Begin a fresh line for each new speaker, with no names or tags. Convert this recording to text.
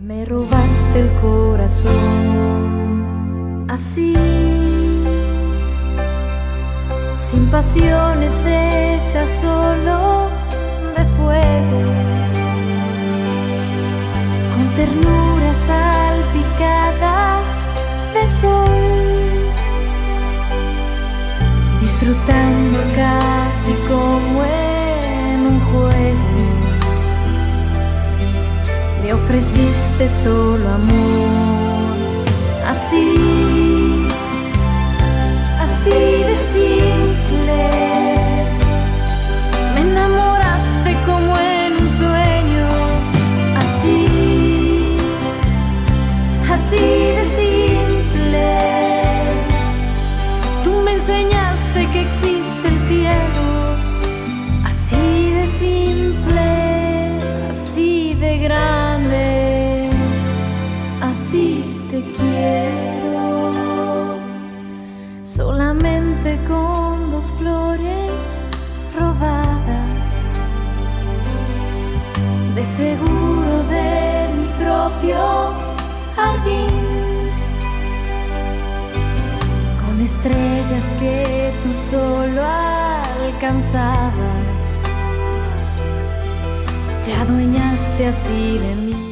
Me robaste el corazón. Así, sin pasiones hechas solo de fuego, con ternura salpicada de sol, disfrutando casi como en Me ofreciste solo amor, así, así de simple. Me enamoraste como en un sueño, así, así de simple. Tú me enseñaste así te quiero. Solamente con dos flores robadas, de seguro de mi propio jardín con estrellas que tú solo alcanzabas. Te adueñaste así de mí.